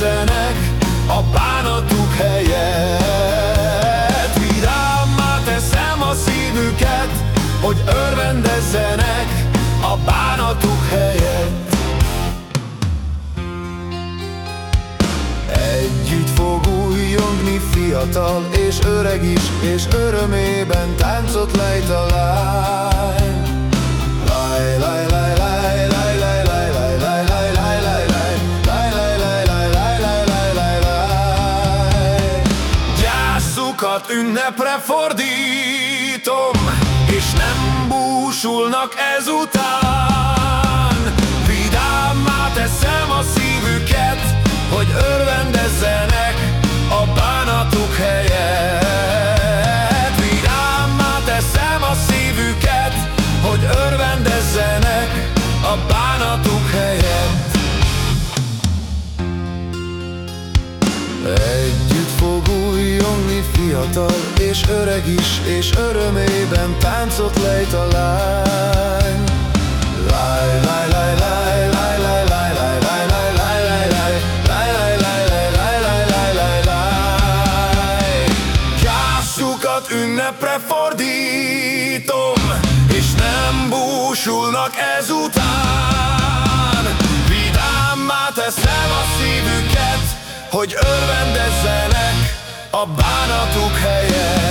örvendezzenek a bánatuk helyett. Vidámmá teszem a szívüket, hogy örvendezzenek a bánatuk helyett. Együtt fog újjongni fiatal és öreg is, és örömében táncot lejt a lány. Gyászukat ünnepre fordítom, és nem búsulnak ezután. Fiatal és öreg is, és örömében táncot lejt a lány Láj, láj, láj, láj, láj, láj ünnepre fordítom És nem búsulnak ezután Vidámmá teszem a szívüket Hogy örvendezzenek a bánatuk helyett.